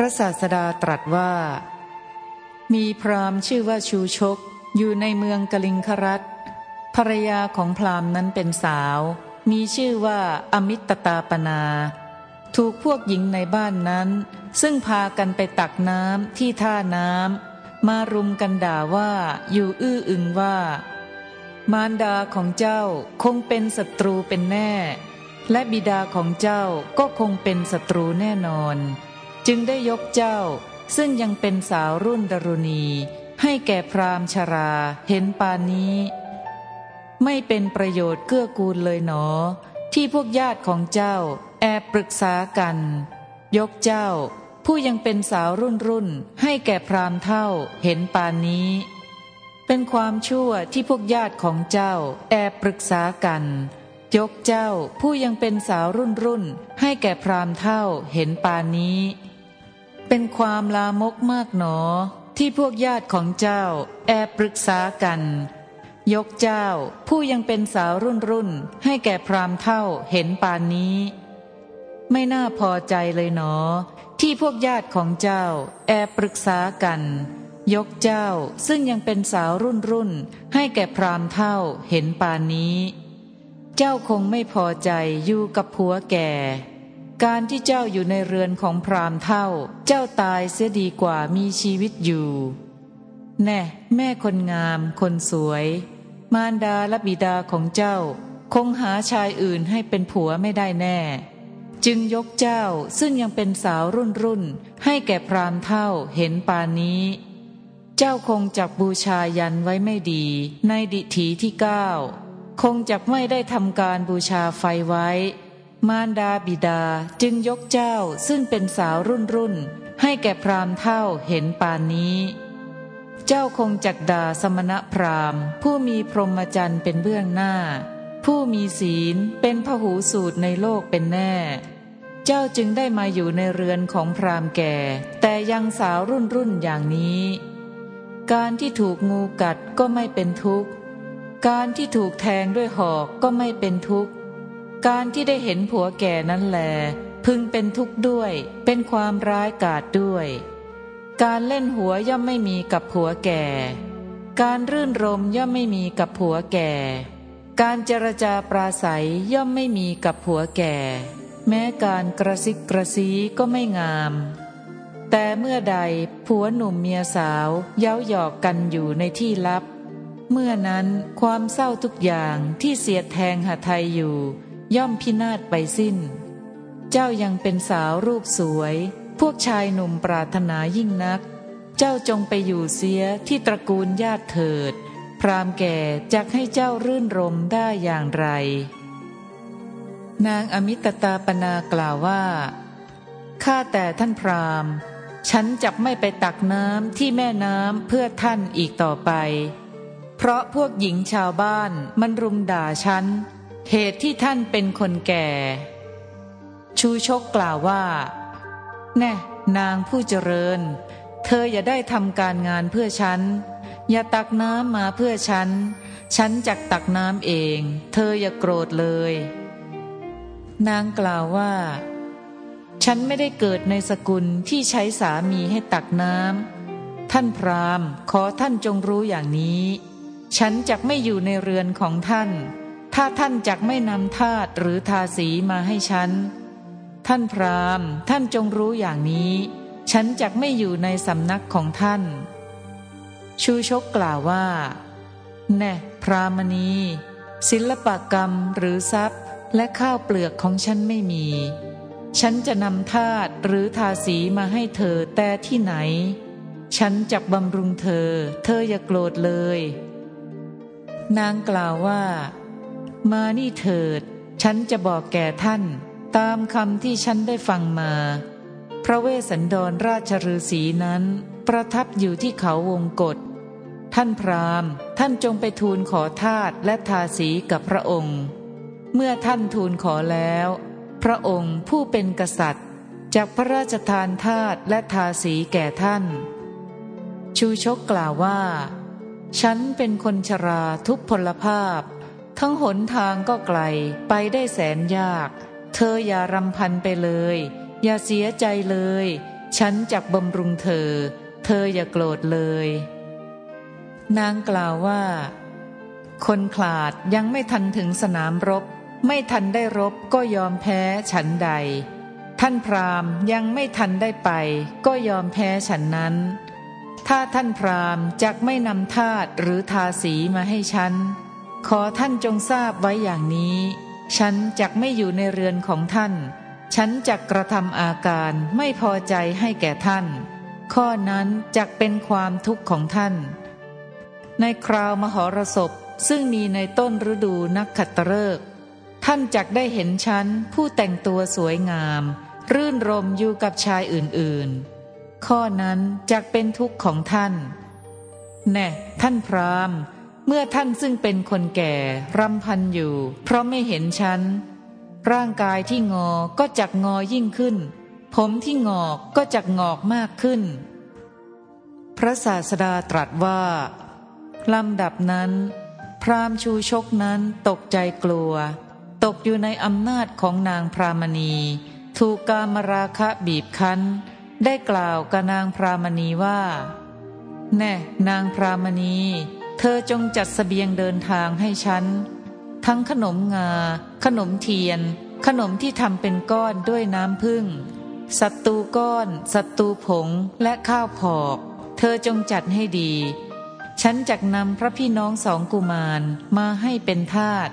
ระศาสดาตรัสว่า มีพราหมณ์ชื่อว่าชูชก อยู่ในเมืองกลิงครัตภรรยาของพราหมณ์นั้นเป็นสาว มีชื่อว่าอมิตตาปนา ถูกพวกหญิงในบ้านนั้น ซึ่งพากันไปตักน้ำที่ท่าน้ำมารุมกันด่าว่าอยู่อื้ออึงว่า มารดาของเจ้าคงเป็นศัตรูเป็นแน่ และบิดาของเจ้าก็คงเป็นศัตรูแน่นอน จึงได้ยกเจ้า ซึ่งยังเป็นสาวรุ่นดรุณี ให้แก่พรามชราเห็นปานนี้ ไม่เป็นประโยชน์เกื้อกูลเลยหนอ ที่พวกญาติของเจ้าแอบปรึกษากัน ยกเจ้า ผู้ยังเป็นสาวรุ่นรุ่นให้แก่พรามเท่าเห็นปานนี้ เป็นความชั่วที่พวกญาติของเจ้าแอบปรึกษากันยกเจ้าผู้ยังเป็นสาวรุ่นรุ่นให้แก่พรามเท่าเห็นปานนี้ เป็นความลามกมากหนอ ที่พวกญาติของเจ้า แอบปรึกษากัน ยกเจ้าผู้ยังเป็นสาวรุ่นรุ่นให้แก่พรามเท่าเห็นปานนี้ ไม่น่าพอใจเลยหนอ ที่พวกญาติของเจ้า แอบปรึกษากัน ยกเจ้าซึ่งยังเป็นสาวรุ่นรุ่นให้แก่พรามเท่าเห็นปานนี้ เจ้าคงไม่พอใจอยู่กับผัวแก่ การที่เจ้าอยู่ในเรือนของพรามเท่า เจ้าตายเสียดีกว่ามีชีวิตอยู่ แน่ แม่คนงาม คนสวย มารดาและบิดาของเจ้า คงหาชายอื่นให้เป็นผัวไม่ได้แน่ จึงยกเจ้าซึ่งยังเป็นสาวรุ่นรุ่น ให้แก่พรามเท่าเห็นปานนี้ เจ้าคงจับบูชายันไว้ไม่ดี ในดิถีที่เก้าคงจับไม่ได้ทำการบูชาไฟไว้ มารดาบิดาจึงยกเจ้าซึ่งเป็นสาวรุ่นรุ่น ให้แก่พรามเท่าเห็นปานนี้ เจ้าคงจักดาสมณพราหมณ์ ผู้มีพรหมจรรย์เป็นเบื้องหน้า ผู้มีศีลเป็นพหูสูตรในโลกเป็นแน่ เจ้าจึงได้มาอยู่ในเรือนของพรามแก่ แต่ยังสาวรุ่นรุ่นอย่างนี้ การที่ถูกงูกัดก็ไม่เป็นทุกข์ การที่ถูกแทงด้วยหอกก็ไม่เป็นทุกข์ การที่ได้เห็นผัวแก่นั้นแล พึงเป็นทุกข์ด้วย เป็นความร้ายกาจด้วย การเล่นหัวย่อมไม่มีกับผัวแก่ การรื่นรมย่อมไม่มีกับผัวแก่ การเจรจาปราศัยย่อมไม่มีกับผัวแก่ แม้การกระซิกกระซีก็ไม่งาม แต่เมื่อใดผัวหนุ่มเมียสาวเย้าหยอกกันอยู่ในที่ลับ เมื่อนั้นความเศร้าทุกอย่างที่เสียดแทงหาไทยอยู่ ย่อมพินาศไปสิ้น เจ้ายังเป็นสาวรูปสวย พวกชายหนุ่มปรารถนายิ่งนัก เจ้าจงไปอยู่เสียที่ตระกูลญาติเถิด พรามแก่จะให้เจ้ารื่นรมได้อย่างไร นางอมิตตาปนากล่าวว่าข้าแต่ท่านพรามฉันจะไม่ไปตักน้ำที่แม่น้ำเพื่อท่านอีกต่อไป เพราะพวกหญิงชาวบ้านมันรุมด่าฉัน เหตุที่ท่านเป็นคนแก่ ชูชกกล่าวว่า แน่นางผู้เจริญ เธออย่าได้ทำการงานเพื่อฉัน อย่าตักน้ำมาเพื่อฉัน ฉันจักตักน้ำเอง เธออย่าโกรธเลย นางกล่าวว่า ฉันไม่ได้เกิดในสกุลที่ใช้สามีให้ตักน้ำท่านพรามขอท่านจงรู้อย่างนี้ ฉันจักไม่อยู่ในเรือนของท่าน ถ้าท่านจักไม่นำทาตหรือทาสีมาให้ฉัน ท่านพรามท่านจงรู้อย่างนี้ ฉันจักไม่อยู่ในสำนักของท่าน ชูชกกล่าวว่า แน่พรามณี ศิลปกรรมหรือทรัพย์และข้าวเปลือกของฉันไม่มี ฉันจะนำทาตหรือทาสีมาให้เธอแต่ที่ไหน ฉันจักบำรุงเธอ เธออย่าโกรธเลย นางกล่าวว่า มานี่เถิด ฉันจะบอกแก่ท่าน ตามคำที่ฉันได้ฟังมา พระเวสสันดรราชฤาษีนั้น ประทับอยู่ที่เขาวงกฏท่านพราหมณ์ ท่านจงไปทูลขอทาตและทาสีกับพระองค์ เมื่อท่านทูลขอแล้ว พระองค์ผู้เป็นกษัตริย์จากพระราชทานทาตและทาสีแก่ท่าน ชูชกกล่าวว่า ฉันเป็นคนชราทุพพลภาพ ทั้งหนทางก็ไกลไปได้แสนยาก เธออย่ารำพันไปเลย อย่าเสียใจเลย ฉันจักบำรุงเธอ เธออย่าโกรธเลย นางกล่าวว่า คนขลาดยังไม่ทันถึงสนามรบ ไม่ทันได้รบก็ยอมแพ้ฉันใด ท่านพราหมณ์ยังไม่ทันได้ไป ก็ยอมแพ้ฉันนั้น ถ้าท่านพราหมณ์จักไม่นำทาตหรือทาสีมาให้ฉัน ขอท่านจงทราบไว้อย่างนี้ ฉันจักไม่อยู่ในเรือนของท่าน ฉันจะกระทำอาการไม่พอใจให้แก่ท่าน ข้อนั้นจะเป็นความทุกข์ของท่าน ในคราวมหรสพซึ่งมีในต้นฤดูนักขัตฤกษ์ท่านจักได้เห็นฉันผู้แต่งตัวสวยงาม รื่นรมอยู่กับชายอื่นๆ ข้อนั้นจักเป็นทุกข์ของท่าน แน่ ท่านพราม เมื่อท่านซึ่งเป็นคนแก่รำพันอยู่ เพราะไม่เห็นฉัน ร่างกายที่งอก็จักงอยิ่งขึ้น ผมที่งอกก็จักงอกมากขึ้น พระศาสดาตรัสว่าลำดับนั้น พรามชูชกนั้นตกใจกลัว ตกอยู่ในอำนาจของนางพรามณี ถูกกามราคะบีบคั้น ได้กล่าวกับนางพรามณีว่า แน่ นางพรามณี เธอจงจัดสเสบียงเดินทางให้ฉัน ทั้งขนมงา ขนมเทียน ขนมที่ทำเป็นก้อนด้วยน้ำผึ้งสัตูก้อนสัตตูผงและข้าวผอก เธอจงจัดให้ดี ฉันจักนำพระพี่น้องสองกุมารมาให้เป็นทาส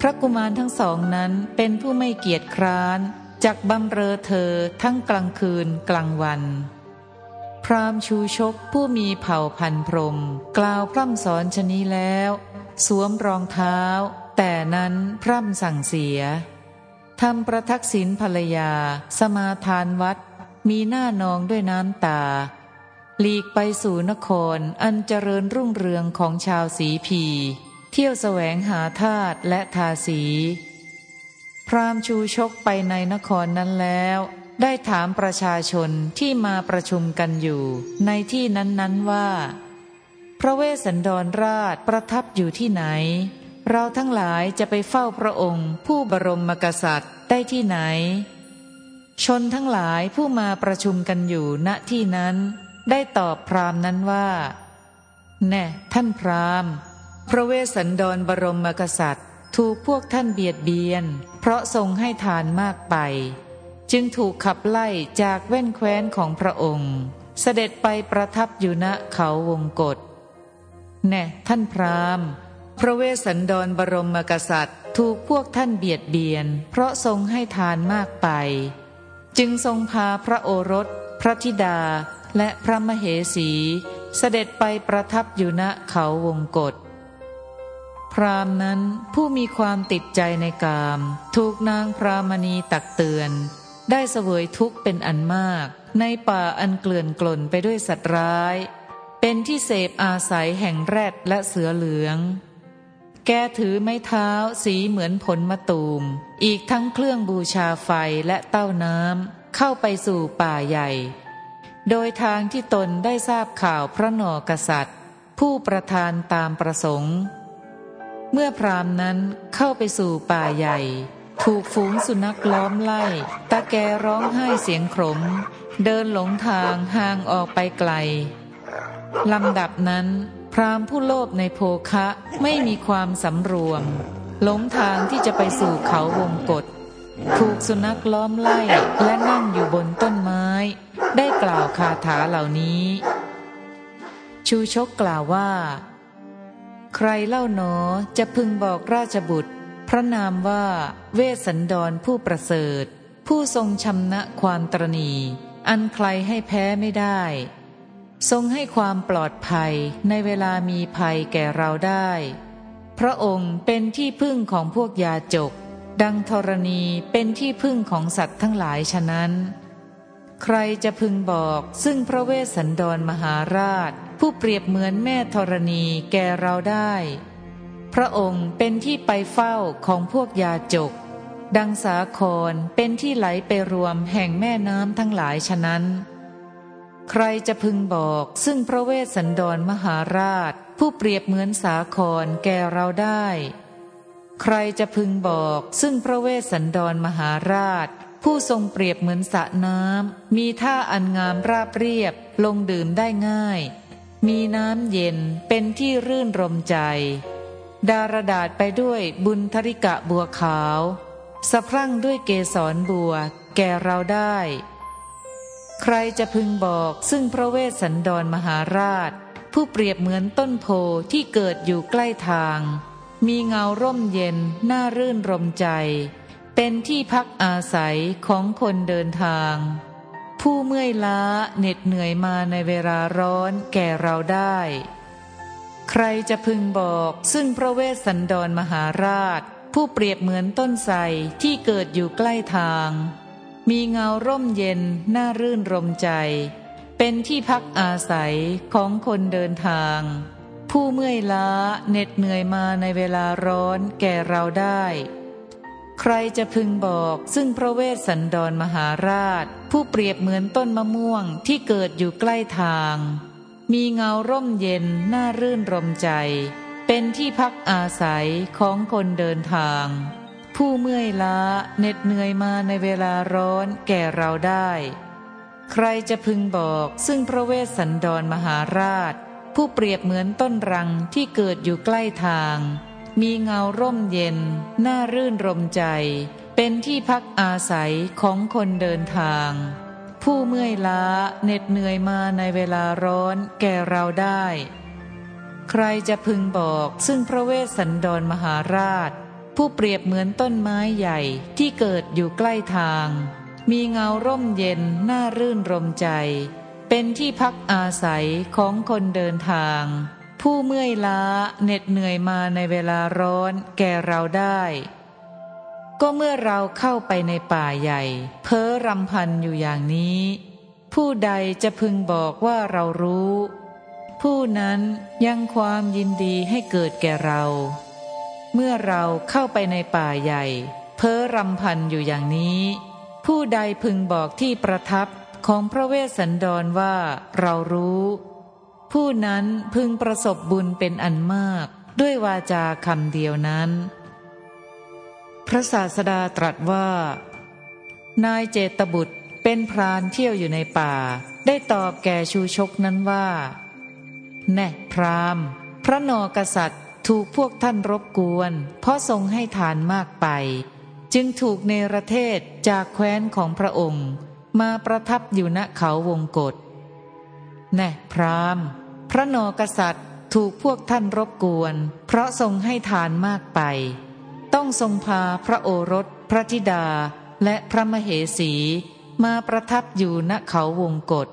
พระกุมารทั้งสองนั้นเป็นผู้ไม่เกียจคร้านจักบำเรอเธอทั้งกลางคืนกลางวัน พรามชูชกผู้มีเผ่าพันพรม กล่าวพร่ำสอนชนีแล้ว สวมรองเท้า แต่นั้นพร่ำสั่งเสียทำประทักษิณภรรยา สมาทานวัด มีหน้านองด้วยน้ำตา หลีกไปสู่นครอันเจริญรุ่งเรืองของชาวสีพี เที่ยวแสวงหาธาตุและทาสี พรามชูชกไปในนครนั้นแล้ว ได้ถามประชาชนที่มาประชุมกันอยู่ในที่นั้นๆว่า พระเวสสันดรราชประทับอยู่ที่ไหน เราทั้งหลายจะไปเฝ้าพระองค์ ผู้บรมกษัตริย์ได้ที่ไหน ชนทั้งหลายผู้มาประชุมกันอยู่ณที่นั้น ได้ตอบพรามนั้นว่า แน่ท่านพรามพระเวสสันดรบรมกษัตริย์ ถูกพวกท่านเบียดเบียน เพราะทรงให้ทานมากไป จึงถูกขับไล่จากแว่นแคว้นของพระองค์ เสด็จไปประทับอยู่ณเขาวงกฏแน่ท่านพรามพระเวสสันดรบรมกษัตริย์ ถูกพวกท่านเบียดเบียน เพราะทรงให้ทานมากไป จึงทรงพาพระโอรส พระธิดาและพระมเหสี เสด็จไปประทับอยู่ณเขาวงกฏพรามนั้นผู้มีความติดใจในกาม ถูกนางพรามณีตักเตือน ได้เสวยทุกข์เป็นอันมาก ในป่าอันเกลื่อนกล่นไปด้วยสัตว์ร้าย เป็นที่เสพอาศัยแห่งแรดและเสือเหลือง แกถือไม้เท้าสีเหมือนผลมะตูม อีกทั้งเครื่องบูชาไฟและเต้าน้ำเข้าไปสู่ป่าใหญ่ โดยทางที่ตนได้ทราบข่าวพระนอกษัตริย์ ผู้ประธานตามประสงค์ เมื่อพรามนั้นเข้าไปสู่ป่าใหญ่ ถูกฝูงสุนัขล้อมไล่ ตาแกร้องไห้เสียงขมเดินหลงทางห่างออกไปไกลลำดับนั้น พรามผู้โลภในโภคะไม่มีความสำรวม หลงทางที่จะไปสู่เขาวงกฏถูกสุนัขล้อมไล่และนั่งอยู่บนต้นไม้ ได้กล่าวคาถาเหล่านี้ ชูชกกล่าวว่า ใครเล่าหนอจะพึงบอกราชบุตร พระนามว่าเวสันดรผู้ประเสริฐ ผู้ทรงชำนะความตรณีอันใครให้แพ้ไม่ได้ ทรงให้ความปลอดภัยในเวลามีภัยแก่เราได้ พระองค์เป็นที่พึ่งของพวกยาจก ดังธรณีเป็นที่พึ่งของสัตว์ทั้งหลายฉะนั้น ใครจะพึงบอกซึ่งพระเวสสันดรมหาราช ผู้เปรียบเหมือนแม่ธรณีแก่เราได้ พระองค์เป็นที่ไปเฝ้าของพวกยาจก ดังสาครเป็นที่ไหลไปรวมแห่งแม่น้ำทั้งหลายฉะนั้น ใครจะพึงบอกซึ่งพระเวสสันดรมหาราช ผู้เปรียบเหมือนสาครแก่เราได้ ใครจะพึงบอกซึ่งพระเวสสันดรมหาราช ผู้ทรงเปรียบเหมือนสระน้ำมีท่าอันงามราบเรียบลงดื่มได้ง่าย มีน้ำเย็นเป็นที่รื่นรมใจ ดารดาษไปด้วยบุญธริกะบัวขาว สะพรั่งด้วยเกสรบัว แก่เราได้ ใครจะพึงบอกซึ่งพระเวสสันดรมหาราช ผู้เปรียบเหมือนต้นโพที่เกิดอยู่ใกล้ทาง มีเงาร่มเย็นน่ารื่นรมใจ เป็นที่พักอาศัยของคนเดินทาง ผู้เมื่อยล้าเหน็ดเหนื่อยมาในเวลาร้อนแก่เราได้ ใครจะพึงบอกซึ่งพระเวสสันดรมหาราช ผู้เปรียบเหมือนต้นไทรที่เกิดอยู่ใกล้ทาง มีเงาร่มเย็นน่ารื่นรมใจ เป็นที่พักอาศัยของคนเดินทาง ผู้เมื่อยล้าเหน็ดเหนื่อยมาในเวลาร้อนแก่เราได้ ใครจะพึงบอกซึ่งพระเวสสันดรมหาราช ผู้เปรียบเหมือนต้นมะม่วงที่เกิดอยู่ใกล้ทาง มีเงาร่มเย็นน่ารื่นรมใจ เป็นที่พักอาศัยของคนเดินทาง ผู้เมื่อยล้าเหน็ดเหนื่อยมาในเวลาร้อนแก่เราได้ ใครจะพึงบอกซึ่งพระเวสสันดรมหาราช ผู้เปรียบเหมือนต้นรังที่เกิดอยู่ใกล้ทาง มีเงาร่มเย็นน่ารื่นรมใจ เป็นที่พักอาศัยของคนเดินทาง ผู้เมื่อยล้าเหน็ดเหนื่อยมาในเวลาร้อนแก่เราได้ ใครจะพึงบอกซึ่งพระเวสสันดรมหาราช ผู้เปรียบเหมือนต้นไม้ใหญ่ที่เกิดอยู่ใกล้ทาง มีเงาร่มเย็นน่ารื่นรมใจ เป็นที่พักอาศัยของคนเดินทาง ผู้เมื่อยล้าเหน็ดเหนื่อยมาในเวลาร้อนแก่เราได้ ก็เมื่อเราเข้าไปในป่าใหญ่ เพ้อรำพันอยู่อย่างนี้ ผู้ใดจะพึงบอกว่าเรารู้ ผู้นั้นยังความยินดีให้เกิดแก่เรา เมื่อเราเข้าไปในป่าใหญ่ เพ้อรำพันอยู่อย่างนี้ ผู้ใดพึงบอกที่ประทับของพระเวสสันดรว่าเรารู้ ผู้นั้นพึงประสบบุญเป็นอันมากด้วยวาจาคำเดียวนั้น พระศาสดาตรัสว่า นายเจตบุตรเป็นพรานเที่ยวอยู่ในป่า ได้ตอบแก่ชูชกนั้นว่า แน่พรามพระนอกษัตริย์ถูกพวกท่านรบกวน เพราะทรงให้ทานมากไป จึงถูกเนรเทศจากแคว้นของพระองค์ มาประทับอยู่ณเขาวงกฏแน่พรามพระนอกษัตริย์ถูกพวกท่านรบกวน เพราะทรงให้ทานมากไป ต้องทรงพาพระโอรส พระธิดา และพระมเหสี มาประทับอยู่ณเขาวงกฏ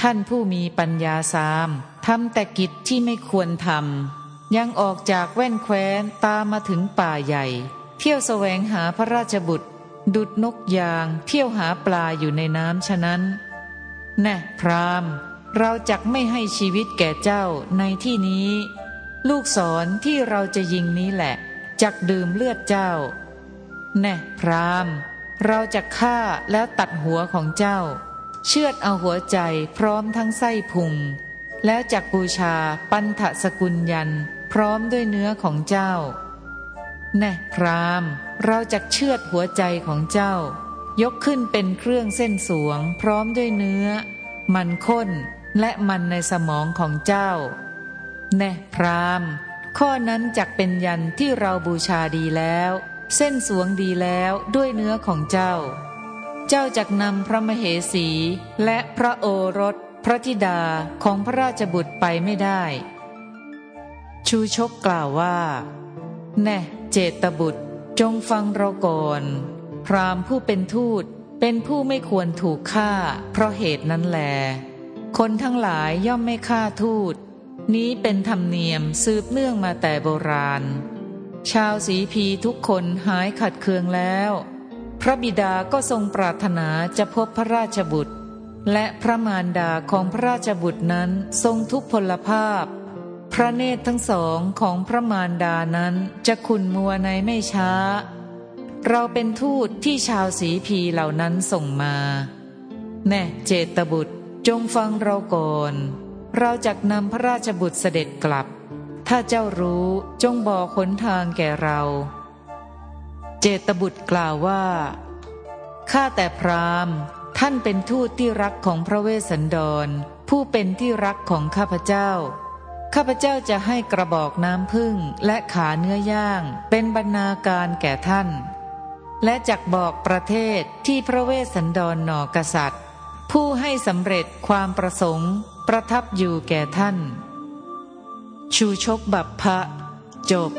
ท่านผู้มีปัญญาสามทำแต่กิจที่ไม่ควรทำยังออกจากแว่นแคว้นตามมาถึงป่าใหญ่ เที่ยวแสวงหาพระราชบุตร ดุดนกยาง เที่ยวหาปลาอยู่ในน้ำฉะนั้นแน่พรามเราจักไม่ให้ชีวิตแก่เจ้าในที่นี้ ลูกศรที่เราจะยิงนี้แหละ จักดื่มเลือดเจ้า แน่พรามเราจะฆ่าแล้วตัดหัวของเจ้า เชือดเอาหัวใจพร้อมทั้งไส้พุง แล้วจักบูชาปันทสกุลยัน พร้อมด้วยเนื้อของเจ้า แน่พรามเราจะเชือดหัวใจของเจ้า ยกขึ้นเป็นเครื่องเส้นสวง พร้อมด้วยเนื้อ มันข้นและมันในสมองของเจ้า แน่พราม ข้อนั้นจักเป็นยันที่เราบูชาดีแล้ว เส้นสวงดีแล้วด้วยเนื้อของเจ้า เจ้าจักนำพระมเหสี และพระโอรส พระธิดาของพระราชบุตรไปไม่ได้ ชูชกกล่าวว่า แน่เจตบุตรจงฟังเราก่อนพรามผู้เป็นทูตเป็นผู้ไม่ควรถูกฆ่า เพราะเหตุนั้นแล คนทั้งหลายย่อมไม่ฆ่าทูต นี้เป็นธรรมเนียมสืบเนื่องมาแต่โบราณ ชาวสีพีทุกคนหายขัดเคืองแล้ว พระบิดาก็ทรงปรารถนาจะพบพระราชบุตร และพระมารดาของพระราชบุตรนั้นทรงทุกพลภาพ พระเนตรทั้งสองของพระมารดานั้นจะขุนมัวในไม่ช้า เราเป็นทูตที่ชาวสีพีเหล่านั้นส่งมา แน่เจตบุตรจงฟังเราก่อน เราจะนำพระราชบุตรเสด็จกลับ ถ้าเจ้ารู้จงบอกขนทางแก่เรา เจตบุตรกล่าวว่า ข้าแต่พราหมณ์ ท่านเป็นทูตที่รักของพระเวสสันดร ผู้เป็นที่รักของข้าพเจ้า ข้าพเจ้าจะให้กระบอกน้ำพึ่งและขาเนื้อย่างเป็นบรรณาการแก่ท่าน และจักบอกประเทศที่พระเวสสันดรหนอกษัตริย์ ผู้ให้สำเร็จความประสงค์ ประทับอยู่แก่ท่าน ชูชกบัพพะ จบ